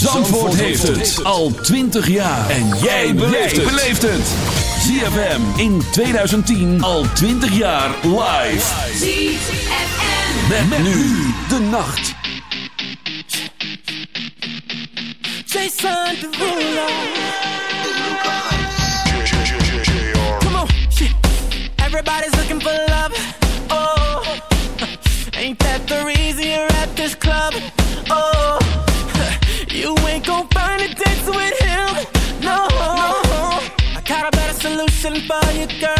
Zandvoort, Zandvoort heeft, het. heeft het al 20 jaar. En jij beleeft het. ZFM in 2010 al 20 jaar live. ZFM. Met, met nu de nacht. Jason Derulo. Come on, shit. Everybody's looking for love. Oh, ain't that the reason you're at this club? it, girl.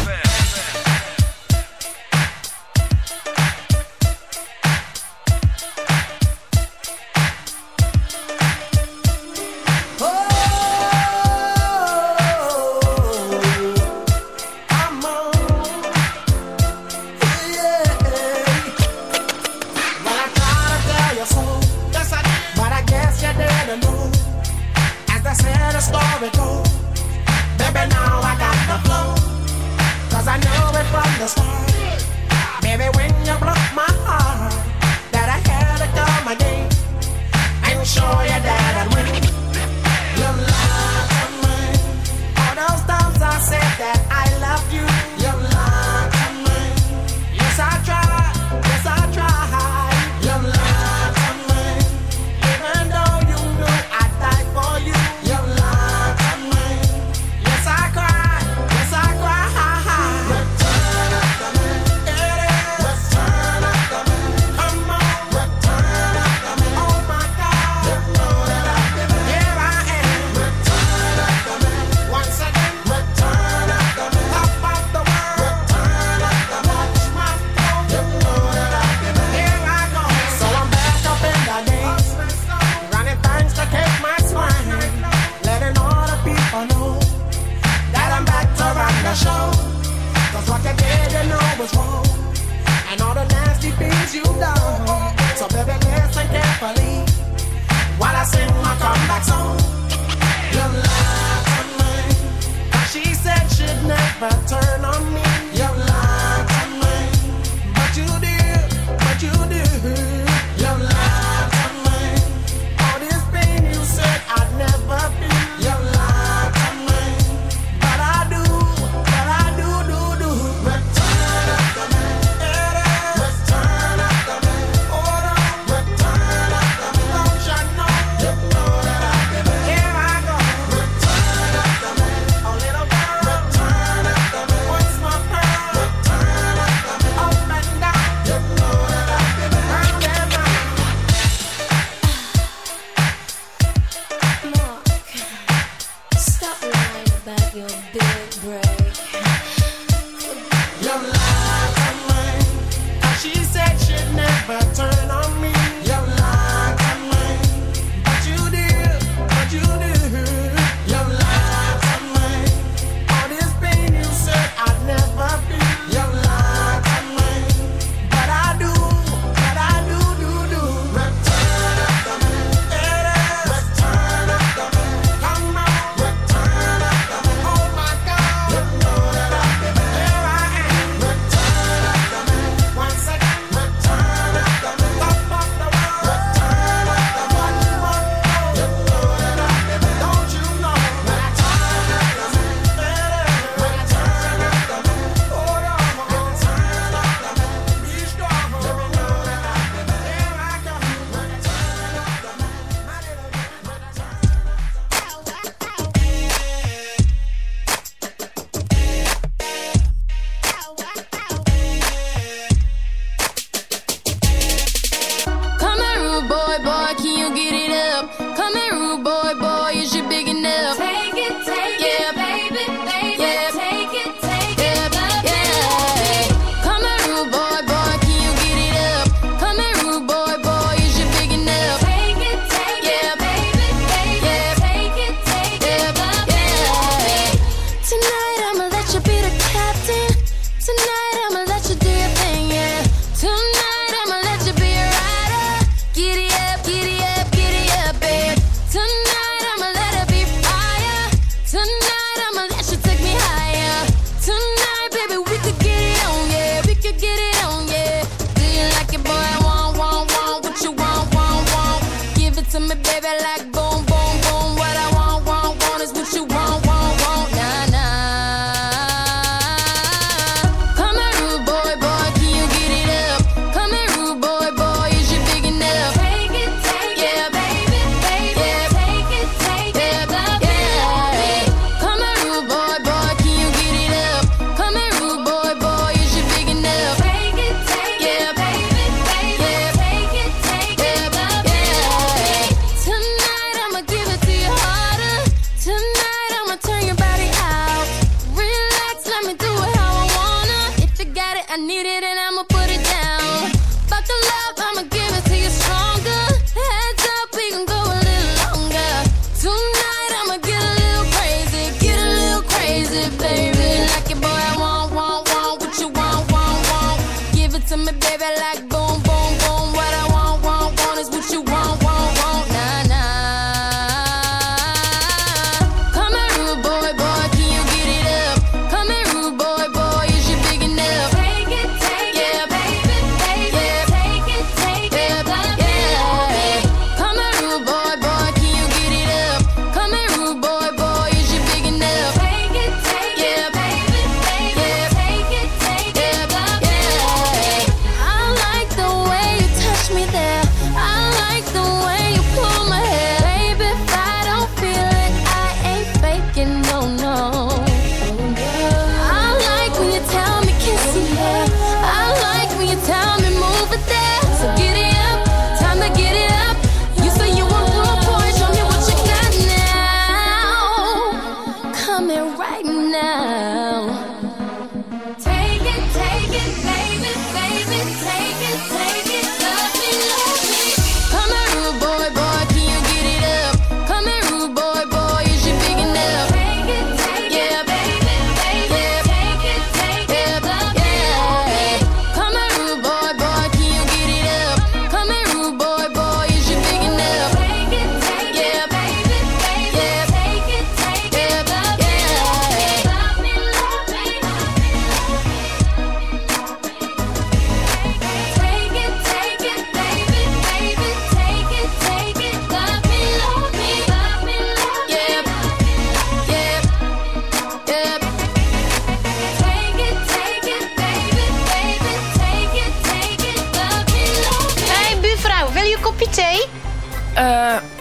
I need it and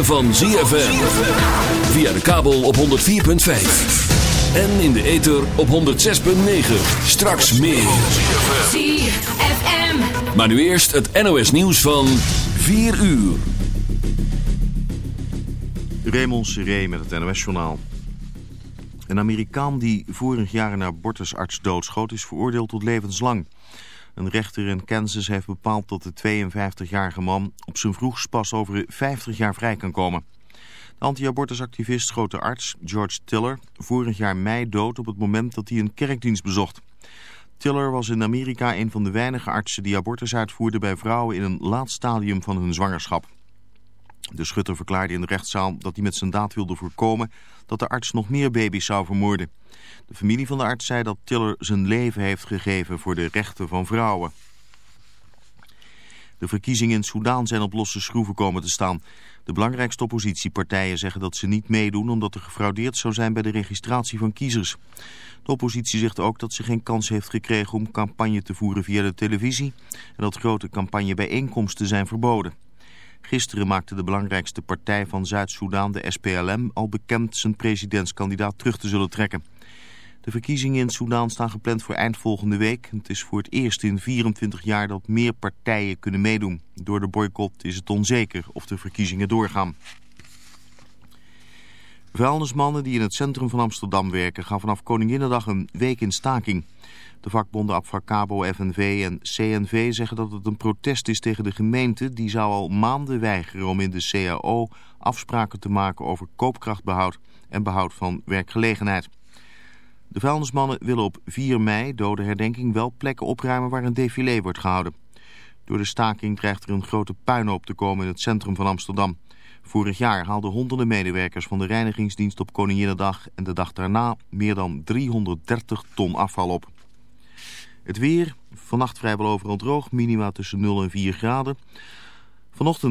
Ritme van ZFM. Via de kabel op 104.5. En in de ether op 106.9. Straks meer. ZFM. Maar nu eerst het NOS nieuws van 4 uur. Raymond Seré met het NOS-journaal. Een Amerikaan die vorig jaar een abortusarts doodschoot is veroordeeld tot levenslang. Een rechter in Kansas heeft bepaald dat de 52-jarige man op zijn vroegst pas over 50 jaar vrij kan komen. De anti-abortusactivist de arts, George Tiller, vorig jaar mei dood op het moment dat hij een kerkdienst bezocht. Tiller was in Amerika een van de weinige artsen die abortus uitvoerden bij vrouwen in een laat stadium van hun zwangerschap. De schutter verklaarde in de rechtszaal dat hij met zijn daad wilde voorkomen dat de arts nog meer baby's zou vermoorden. De familie van de arts zei dat Tiller zijn leven heeft gegeven voor de rechten van vrouwen. De verkiezingen in Soedan zijn op losse schroeven komen te staan. De belangrijkste oppositiepartijen zeggen dat ze niet meedoen omdat er gefraudeerd zou zijn bij de registratie van kiezers. De oppositie zegt ook dat ze geen kans heeft gekregen om campagne te voeren via de televisie en dat grote campagnebijeenkomsten zijn verboden. Gisteren maakte de belangrijkste partij van Zuid-Soedan, de SPLM, al bekend zijn presidentskandidaat terug te zullen trekken. De verkiezingen in Soedan staan gepland voor eind volgende week. Het is voor het eerst in 24 jaar dat meer partijen kunnen meedoen. Door de boycott is het onzeker of de verkiezingen doorgaan. Vuilnismannen die in het centrum van Amsterdam werken gaan vanaf Koninginnedag een week in staking. De vakbonden Abfacabo, FNV en CNV zeggen dat het een protest is tegen de gemeente. Die zou al maanden weigeren om in de CAO afspraken te maken over koopkrachtbehoud en behoud van werkgelegenheid. De vuilnismannen willen op 4 mei, dode herdenking, wel plekken opruimen waar een défilé wordt gehouden. Door de staking dreigt er een grote puinhoop te komen in het centrum van Amsterdam. Vorig jaar haalden honderden medewerkers van de reinigingsdienst op Koninginnedag en de dag daarna meer dan 330 ton afval op. Het weer, vannacht vrijwel overal droog, minima tussen 0 en 4 graden. Vanochtend